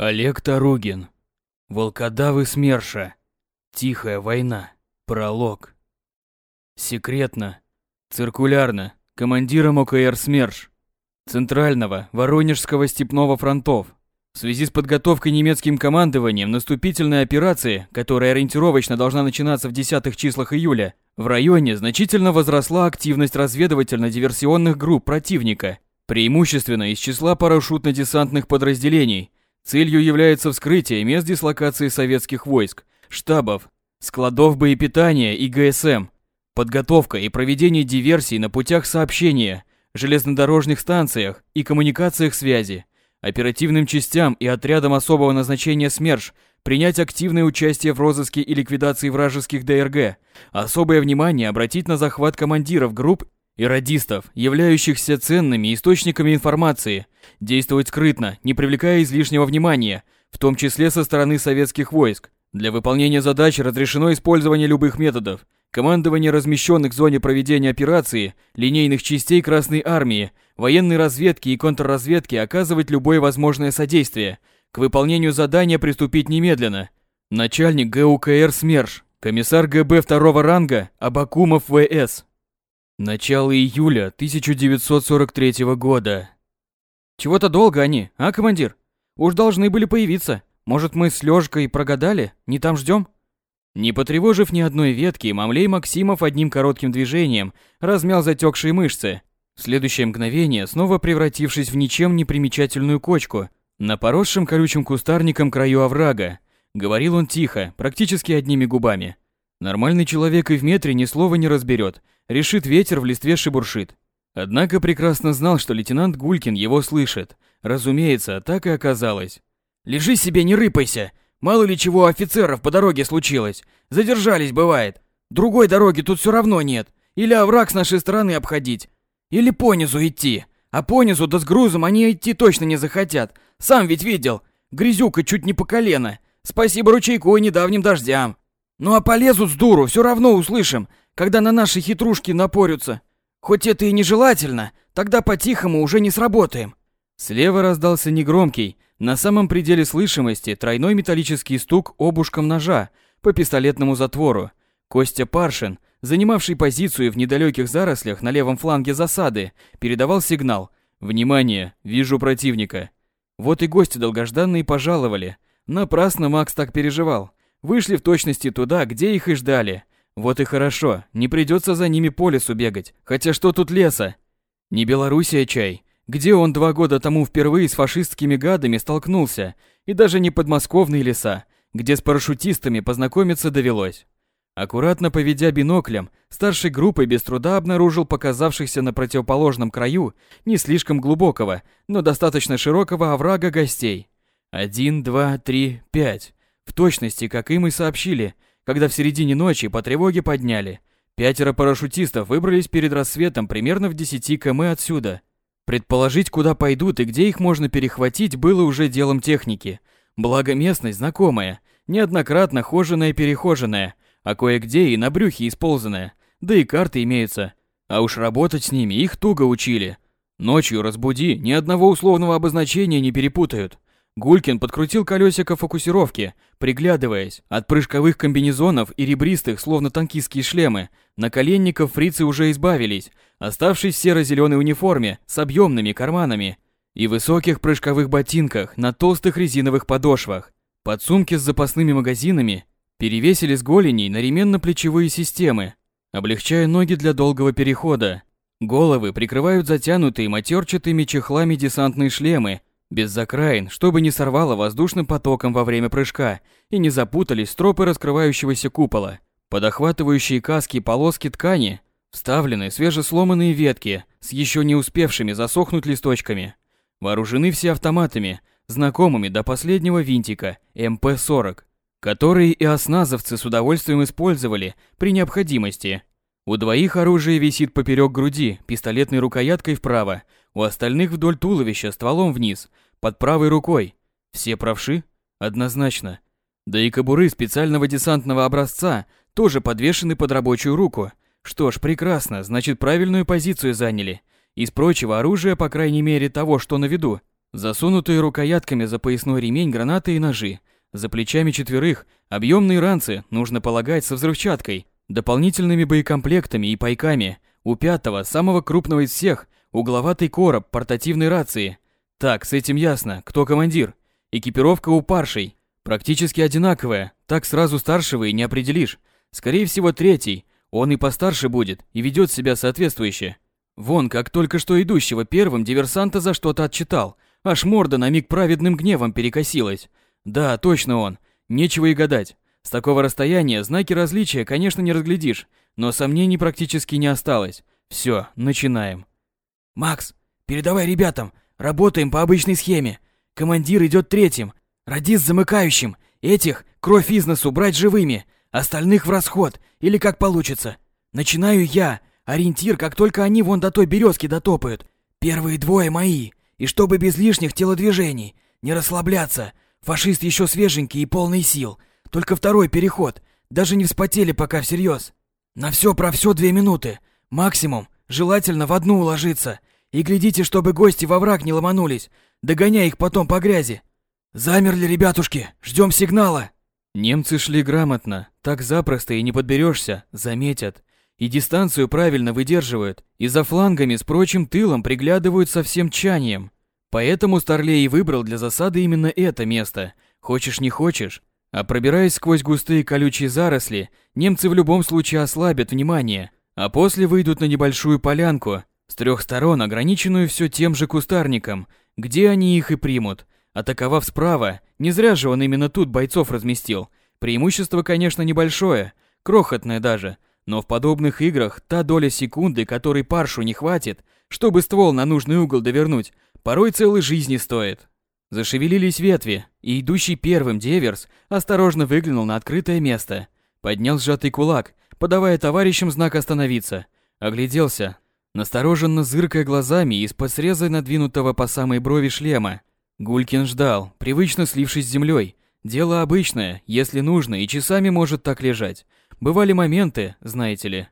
Олег Таругин. Волкодавы СМЕРШа. Тихая война. Пролог. Секретно. Циркулярно. Командиром ОКР СМЕРШ. Центрального Воронежского степного фронтов. В связи с подготовкой немецким командованием наступительной операции, которая ориентировочно должна начинаться в десятых числах июля, в районе значительно возросла активность разведывательно-диверсионных групп противника, преимущественно из числа парашютно-десантных подразделений – Целью является вскрытие мест дислокации советских войск, штабов, складов боепитания и ГСМ, подготовка и проведение диверсий на путях сообщения, железнодорожных станциях и коммуникациях связи, оперативным частям и отрядам особого назначения СМЕРШ принять активное участие в розыске и ликвидации вражеских ДРГ, особое внимание обратить на захват командиров групп и радистов, являющихся ценными источниками информации, действовать скрытно, не привлекая излишнего внимания, в том числе со стороны советских войск. Для выполнения задач разрешено использование любых методов. Командование размещенных в зоне проведения операции, линейных частей Красной Армии, военной разведки и контрразведки оказывать любое возможное содействие. К выполнению задания приступить немедленно. Начальник ГУКР СМЕРШ, комиссар ГБ второго ранга Абакумов ВС. Начало июля 1943 года. Чего-то долго они, а, командир? Уж должны были появиться. Может, мы с Лёшкой прогадали? Не там ждем? Не потревожив ни одной ветки, Мамлей Максимов одним коротким движением размял затекшие мышцы. В следующее мгновение, снова превратившись в ничем не примечательную кочку, на поросшем колючим кустарником краю оврага, говорил он тихо, практически одними губами. Нормальный человек и в метре ни слова не разберет, решит ветер в листве шебуршит. Однако прекрасно знал, что лейтенант Гулькин его слышит. Разумеется, так и оказалось. «Лежи себе, не рыпайся! Мало ли чего офицеров по дороге случилось. Задержались, бывает. Другой дороги тут все равно нет. Или овраг с нашей стороны обходить. Или понизу идти. А понизу да с грузом они идти точно не захотят. Сам ведь видел. Грязюка чуть не по колено. Спасибо ручейку и недавним дождям. Ну а полезут с дуру, все равно услышим, когда на наши хитрушки напорются. Хоть это и нежелательно, тогда по-тихому уже не сработаем. Слева раздался негромкий, на самом пределе слышимости, тройной металлический стук обушком ножа по пистолетному затвору. Костя Паршин, занимавший позицию в недалеких зарослях на левом фланге засады, передавал сигнал «Внимание! Вижу противника!». Вот и гости долгожданные пожаловали. Напрасно Макс так переживал. Вышли в точности туда, где их и ждали. Вот и хорошо, не придется за ними по лесу бегать. Хотя что тут леса? Не Белоруссия чай. Где он два года тому впервые с фашистскими гадами столкнулся? И даже не подмосковные леса, где с парашютистами познакомиться довелось. Аккуратно поведя биноклем, старшей группой без труда обнаружил показавшихся на противоположном краю не слишком глубокого, но достаточно широкого оврага гостей. Один, два, три, пять. В точности, как им и сообщили, когда в середине ночи по тревоге подняли. Пятеро парашютистов выбрались перед рассветом примерно в 10 км отсюда. Предположить, куда пойдут и где их можно перехватить, было уже делом техники. Благо местность знакомая, неоднократно хоженая-перехоженная, а кое-где и на брюхе исползанная, да и карты имеются. А уж работать с ними их туго учили. Ночью разбуди, ни одного условного обозначения не перепутают. Гулькин подкрутил колесико фокусировки, приглядываясь. От прыжковых комбинезонов и ребристых, словно танкистские шлемы, наколенников фрицы уже избавились, оставшись в серо-зеленой униформе с объемными карманами и высоких прыжковых ботинках на толстых резиновых подошвах. Подсумки с запасными магазинами перевесили с голеней на ременно-плечевые системы, облегчая ноги для долгого перехода. Головы прикрывают затянутые матерчатыми чехлами десантные шлемы без закраин, чтобы не сорвало воздушным потоком во время прыжка и не запутались стропы раскрывающегося купола. Под охватывающие каски полоски ткани вставлены свежесломанные ветки с еще не успевшими засохнуть листочками. Вооружены все автоматами, знакомыми до последнего винтика МП-40, которые и осназовцы с удовольствием использовали при необходимости. У двоих оружие висит поперек груди, пистолетной рукояткой вправо, у остальных вдоль туловища стволом вниз, под правой рукой. Все правши? Однозначно. Да и кобуры специального десантного образца тоже подвешены под рабочую руку. Что ж, прекрасно, значит правильную позицию заняли. Из прочего оружия, по крайней мере того, что на виду, Засунутые рукоятками за поясной ремень гранаты и ножи. За плечами четверых объемные ранцы, нужно полагать, со взрывчаткой, дополнительными боекомплектами и пайками. У пятого, самого крупного из всех, угловатый короб портативной рации. Так, с этим ясно, кто командир. Экипировка у паршей. Практически одинаковая, так сразу старшего и не определишь. Скорее всего, третий. Он и постарше будет, и ведет себя соответствующе. Вон, как только что идущего первым диверсанта за что-то отчитал. Аж морда на миг праведным гневом перекосилась. Да, точно он. Нечего и гадать. С такого расстояния знаки различия, конечно, не разглядишь, но сомнений практически не осталось. Все, начинаем. Макс, передавай ребятам, работаем по обычной схеме. Командир идет третьим, радист замыкающим. Этих кровь из носу брать живыми, остальных в расход или как получится. Начинаю я. Ориентир, как только они вон до той березки дотопают. Первые двое мои. И чтобы без лишних телодвижений. Не расслабляться. Фашист еще свеженький и полный сил. Только второй переход. Даже не вспотели пока всерьез. На все про все две минуты. Максимум. Желательно в одну уложиться. И глядите, чтобы гости во враг не ломанулись. Догоняй их потом по грязи. Замерли, ребятушки. Ждем сигнала. Немцы шли грамотно. Так запросто и не подберешься. Заметят. И дистанцию правильно выдерживают. И за флангами с прочим тылом приглядывают со всем чанием. Поэтому Старлей и выбрал для засады именно это место. Хочешь не хочешь. А пробираясь сквозь густые колючие заросли, немцы в любом случае ослабят внимание, а после выйдут на небольшую полянку, с трех сторон ограниченную все тем же кустарником, где они их и примут. Атаковав справа, не зря же он именно тут бойцов разместил. Преимущество, конечно, небольшое, крохотное даже, но в подобных играх та доля секунды, которой паршу не хватит, чтобы ствол на нужный угол довернуть, порой целой жизни стоит. Зашевелились ветви, и идущий первым Деверс осторожно выглянул на открытое место. Поднял сжатый кулак, подавая товарищам знак остановиться. Огляделся, настороженно зыркая глазами из-под среза надвинутого по самой брови шлема. Гулькин ждал, привычно слившись с землей. Дело обычное, если нужно, и часами может так лежать. Бывали моменты, знаете ли.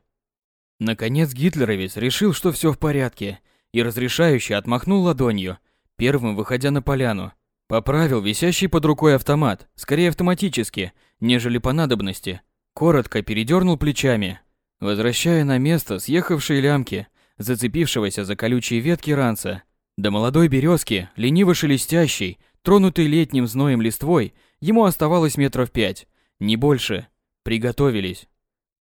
Наконец гитлеровец решил, что все в порядке, и разрешающе отмахнул ладонью, первым выходя на поляну. Поправил висящий под рукой автомат, скорее автоматически, нежели по надобности. Коротко передернул плечами, возвращая на место съехавшие лямки, зацепившегося за колючие ветки ранца. До молодой березки, лениво шелестящей, тронутой летним зноем листвой, ему оставалось метров пять, не больше. Приготовились.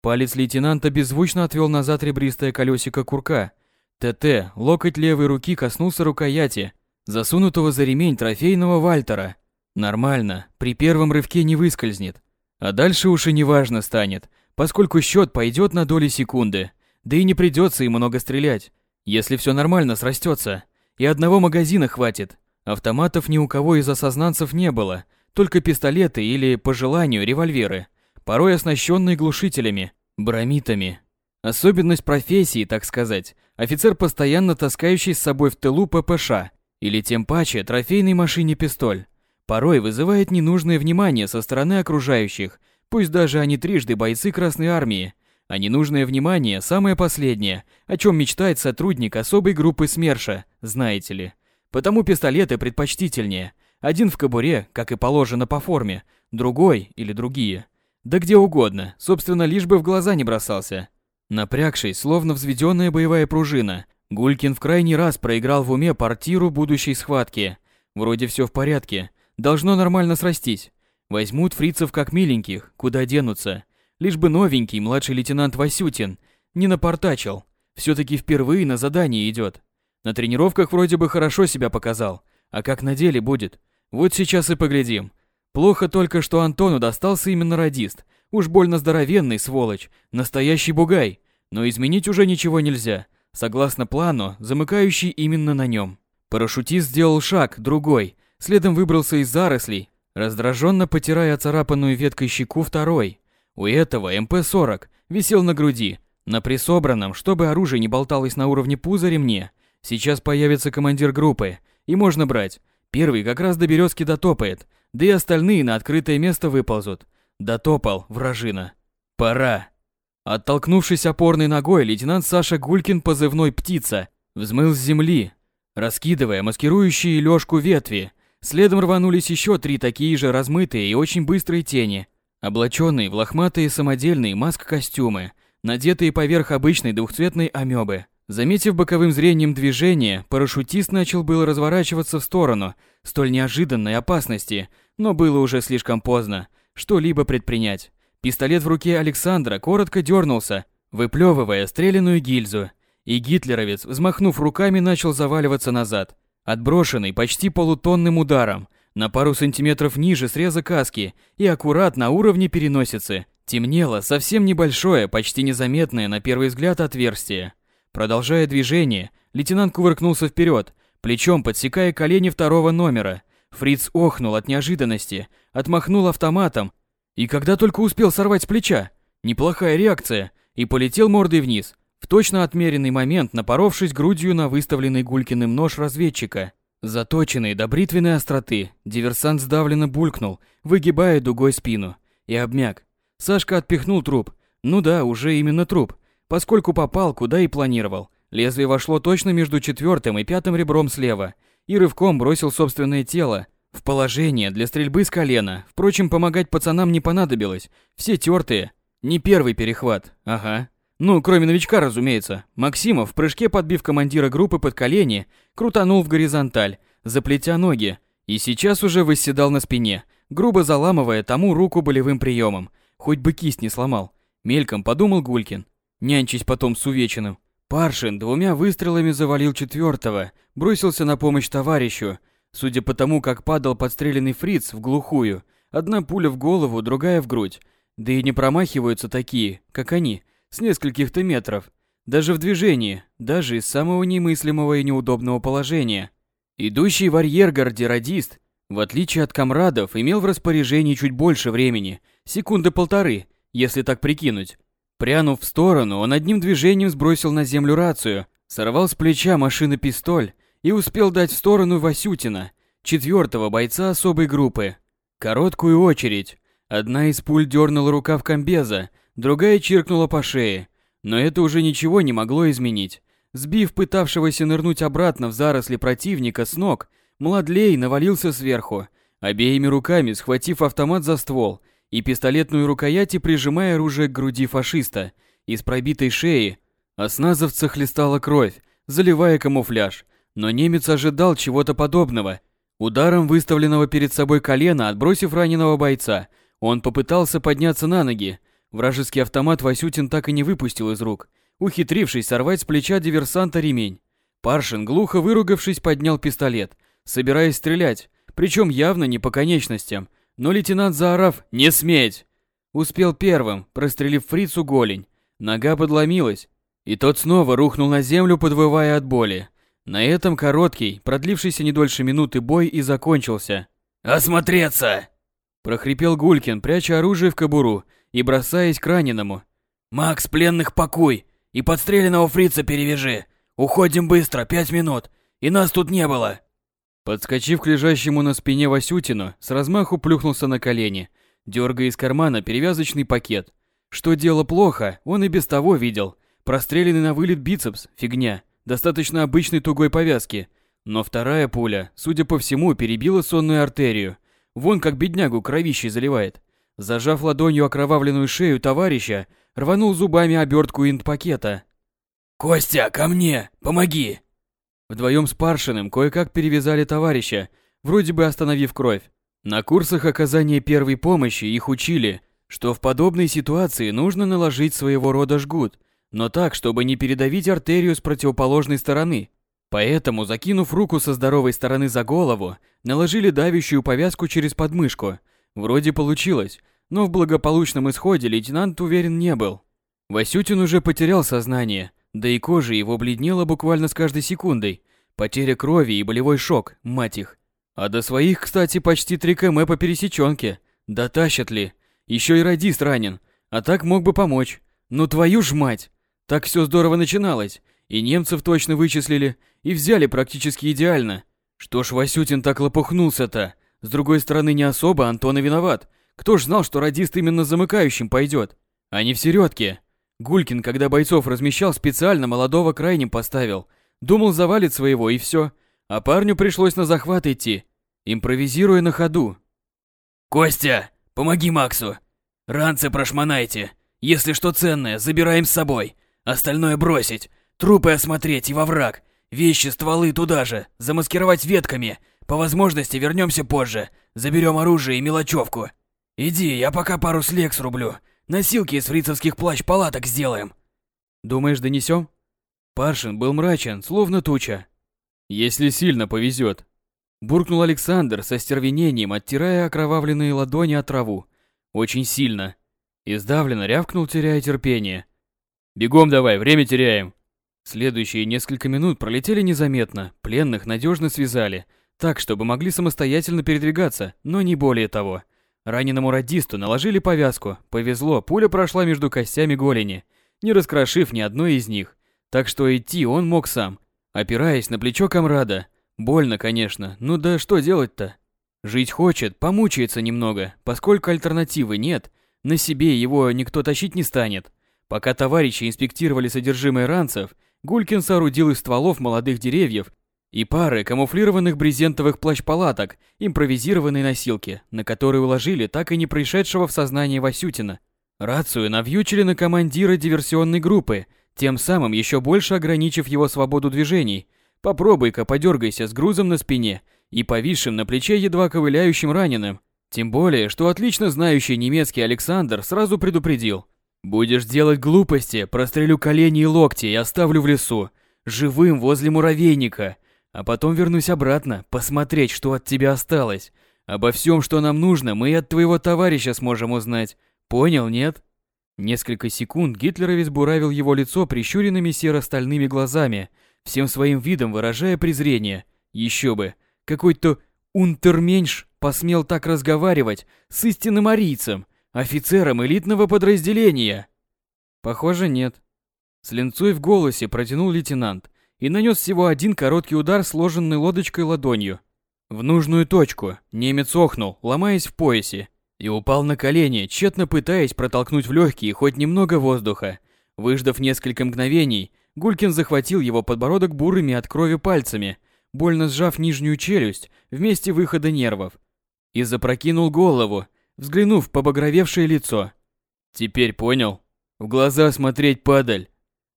Палец лейтенанта беззвучно отвел назад ребристое колесико курка. ТТ, локоть левой руки коснулся рукояти, засунутого за ремень трофейного Вальтера. Нормально, при первом рывке не выскользнет. А дальше уж и неважно станет, поскольку счет пойдет на доли секунды. Да и не придется и много стрелять, если все нормально срастется. И одного магазина хватит. Автоматов ни у кого из осознанцев не было, только пистолеты или, по желанию, револьверы, порой оснащенные глушителями, бромитами. Особенность профессии, так сказать, офицер, постоянно таскающий с собой в тылу ППШ или тем паче трофейной машине пистоль, порой вызывает ненужное внимание со стороны окружающих, пусть даже они трижды бойцы Красной Армии, а ненужное внимание самое последнее, о чем мечтает сотрудник особой группы СМЕРШа, знаете ли. Потому пистолеты предпочтительнее. Один в кобуре, как и положено по форме, другой или другие. Да где угодно, собственно, лишь бы в глаза не бросался. Напрягшись, словно взведенная боевая пружина, Гулькин в крайний раз проиграл в уме партиру будущей схватки. Вроде все в порядке, должно нормально срастись. Возьмут фрицев как миленьких, куда денутся. Лишь бы новенький младший лейтенант Васютин не напортачил. Все-таки впервые на задание идет. На тренировках вроде бы хорошо себя показал, а как на деле будет? Вот сейчас и поглядим. Плохо только, что Антону достался именно радист. Уж больно здоровенный, сволочь, настоящий бугай. Но изменить уже ничего нельзя согласно плану, замыкающий именно на нем. Парашютист сделал шаг, другой, следом выбрался из зарослей, раздраженно потирая царапанную веткой щеку второй. У этого МП-40 висел на груди, на присобранном, чтобы оружие не болталось на уровне пуза ремне. Сейчас появится командир группы, и можно брать. Первый как раз до березки дотопает, да и остальные на открытое место выползут. Дотопал, вражина. Пора. Оттолкнувшись опорной ногой, лейтенант Саша Гулькин, позывной «Птица», взмыл с земли. раскидывая маскирующие лёжку ветви. Следом рванулись еще три такие же размытые и очень быстрые тени, облаченные в лохматые самодельные маск-костюмы, надетые поверх обычной двухцветной амебы. Заметив боковым зрением движение, парашютист начал было разворачиваться в сторону столь неожиданной опасности, но было уже слишком поздно что-либо предпринять. Пистолет в руке Александра коротко дернулся, выплевывая стреляную гильзу, и гитлеровец, взмахнув руками, начал заваливаться назад, отброшенный почти полутонным ударом, на пару сантиметров ниже среза каски и аккурат на уровне переносицы. Темнело совсем небольшое, почти незаметное на первый взгляд отверстие. Продолжая движение, лейтенант кувыркнулся вперед, плечом подсекая колени второго номера. Фриц охнул от неожиданности, отмахнул автоматом, и когда только успел сорвать с плеча, неплохая реакция, и полетел мордой вниз, в точно отмеренный момент напоровшись грудью на выставленный Гулькиным нож разведчика. Заточенный до бритвенной остроты, диверсант сдавленно булькнул, выгибая дугой спину, и обмяк. Сашка отпихнул труп. Ну да, уже именно труп, поскольку попал, куда и планировал. Лезвие вошло точно между четвертым и пятым ребром слева, и рывком бросил собственное тело в положение для стрельбы с колена. Впрочем, помогать пацанам не понадобилось. Все тертые. Не первый перехват. Ага. Ну, кроме новичка, разумеется. Максимов, в прыжке подбив командира группы под колени, крутанул в горизонталь, заплетя ноги, и сейчас уже восседал на спине, грубо заламывая тому руку болевым приемом. Хоть бы кисть не сломал. Мельком подумал Гулькин, нянчись потом с увеченным. Паршин двумя выстрелами завалил четвертого, бросился на помощь товарищу. Судя по тому, как падал подстреленный фриц в глухую, одна пуля в голову, другая в грудь. Да и не промахиваются такие, как они, с нескольких-то метров, даже в движении, даже из самого немыслимого и неудобного положения. Идущий в арьергарде радист, в отличие от комрадов, имел в распоряжении чуть больше времени, секунды полторы, если так прикинуть. Прянув в сторону, он одним движением сбросил на землю рацию, сорвал с плеча машины пистоль и успел дать в сторону Васютина, четвертого бойца особой группы. Короткую очередь. Одна из пуль дернула рукав комбеза, другая чиркнула по шее. Но это уже ничего не могло изменить. Сбив пытавшегося нырнуть обратно в заросли противника с ног, Младлей навалился сверху, обеими руками схватив автомат за ствол и пистолетную рукоять и прижимая оружие к груди фашиста. Из пробитой шеи осназовца хлестала кровь, заливая камуфляж. Но немец ожидал чего-то подобного. Ударом выставленного перед собой колена, отбросив раненого бойца, он попытался подняться на ноги, Вражеский автомат Васютин так и не выпустил из рук, ухитрившись сорвать с плеча диверсанта ремень. Паршин, глухо выругавшись, поднял пистолет, собираясь стрелять, причем явно не по конечностям, но лейтенант, заорав «Не сметь!», успел первым, прострелив фрицу голень. Нога подломилась, и тот снова рухнул на землю, подвывая от боли. На этом короткий, продлившийся не дольше минуты бой и закончился. «Осмотреться!» прохрипел Гулькин, пряча оружие в кобуру и бросаясь к раненому. «Макс, пленных пакуй и подстреленного фрица перевяжи. Уходим быстро, пять минут, и нас тут не было!» Подскочив к лежащему на спине Васютину, с размаху плюхнулся на колени, дергая из кармана перевязочный пакет. Что дело плохо, он и без того видел. Простреленный на вылет бицепс – фигня, достаточно обычной тугой повязки. Но вторая пуля, судя по всему, перебила сонную артерию. Вон как беднягу кровищей заливает. Зажав ладонью окровавленную шею товарища, рванул зубами обертку инт-пакета. «Костя, ко мне! Помоги!» Вдвоем с Паршиным кое-как перевязали товарища, вроде бы остановив кровь. На курсах оказания первой помощи их учили, что в подобной ситуации нужно наложить своего рода жгут, но так, чтобы не передавить артерию с противоположной стороны. Поэтому, закинув руку со здоровой стороны за голову, наложили давящую повязку через подмышку – Вроде получилось, но в благополучном исходе лейтенант уверен не был. Васютин уже потерял сознание, да и кожа его бледнела буквально с каждой секундой. Потеря крови и болевой шок, мать их. А до своих, кстати, почти 3 км по пересеченке. Дотащат ли? Еще и радист ранен, а так мог бы помочь. Ну твою ж мать! Так все здорово начиналось. И немцев точно вычислили, и взяли практически идеально. Что ж Васютин так лопухнулся-то? С другой стороны, не особо Антон и виноват. Кто ж знал, что радист именно замыкающим пойдет, а не в середке? Гулькин, когда бойцов размещал, специально молодого крайним поставил. Думал, завалит своего, и все. а парню пришлось на захват идти, импровизируя на ходу. «Костя, помоги Максу! Ранцы прошмонайте! Если что ценное, забираем с собой! Остальное бросить! Трупы осмотреть и во враг! Вещи, стволы туда же! Замаскировать ветками! По возможности вернемся позже! Заберем оружие и мелочевку! Иди, я пока пару слег срублю! Носилки из фрицевских плащ-палаток сделаем!» «Думаешь, донесем?» Паршин был мрачен, словно туча. «Если сильно повезет», – буркнул Александр со стервенением, оттирая окровавленные ладони от траву. «Очень сильно». И сдавленно рявкнул, теряя терпение. «Бегом давай, время теряем». Следующие несколько минут пролетели незаметно, пленных надежно связали, так, чтобы могли самостоятельно передвигаться, но не более того. Раненому радисту наложили повязку, повезло, пуля прошла между костями голени, не раскрошив ни одной из них. Так что идти он мог сам, опираясь на плечо комрада. Больно, конечно, ну да что делать-то? Жить хочет, помучается немного, поскольку альтернативы нет, на себе его никто тащить не станет. Пока товарищи инспектировали содержимое ранцев, Гулькин соорудил из стволов молодых деревьев и пары камуфлированных брезентовых плащ-палаток импровизированной носилки, на которые уложили так и не пришедшего в сознание Васютина. Рацию навьючили на командира диверсионной группы – тем самым еще больше ограничив его свободу движений. Попробуй-ка подергайся с грузом на спине и повисшим на плече едва ковыляющим раненым. Тем более, что отлично знающий немецкий Александр сразу предупредил. «Будешь делать глупости, прострелю колени и локти и оставлю в лесу, живым возле муравейника, а потом вернусь обратно, посмотреть, что от тебя осталось. Обо всем, что нам нужно, мы и от твоего товарища сможем узнать. Понял, нет?» Несколько секунд гитлеровец буравил его лицо прищуренными серо-стальными глазами, всем своим видом выражая презрение. Еще бы, какой-то унтерменьш посмел так разговаривать с истинным арийцем, офицером элитного подразделения. Похоже, нет. С ленцой в голосе протянул лейтенант и нанес всего один короткий удар сложенной лодочкой ладонью. В нужную точку немец охнул, ломаясь в поясе, и упал на колени, тщетно пытаясь протолкнуть в легкие хоть немного воздуха. Выждав несколько мгновений, Гулькин захватил его подбородок бурыми от крови пальцами, больно сжав нижнюю челюсть вместе выхода нервов, и запрокинул голову, взглянув побагровевшее лицо. Теперь понял. В глаза смотреть падаль.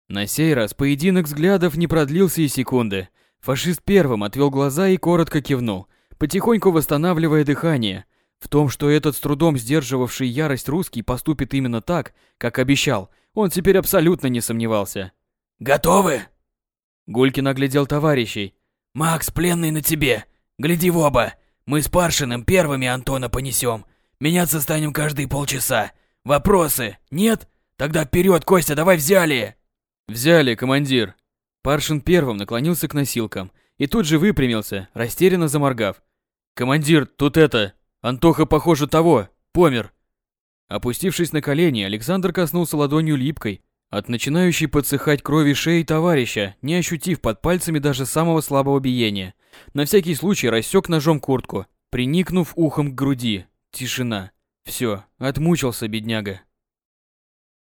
На сей раз поединок взглядов не продлился и секунды. Фашист первым отвел глаза и коротко кивнул, потихоньку восстанавливая дыхание – в том, что этот с трудом сдерживавший ярость русский поступит именно так, как обещал, он теперь абсолютно не сомневался. «Готовы?» Гулькин оглядел товарищей. «Макс, пленный на тебе. Гляди в оба. Мы с Паршиным первыми Антона понесем. Меняться станем каждые полчаса. Вопросы? Нет? Тогда вперед, Костя, давай взяли!» «Взяли, командир!» Паршин первым наклонился к носилкам и тут же выпрямился, растерянно заморгав. «Командир, тут это, Антоха, похоже, того, помер. Опустившись на колени, Александр коснулся ладонью липкой, от начинающей подсыхать крови шеи товарища, не ощутив под пальцами даже самого слабого биения. На всякий случай рассек ножом куртку, приникнув ухом к груди. Тишина. Все, отмучился бедняга.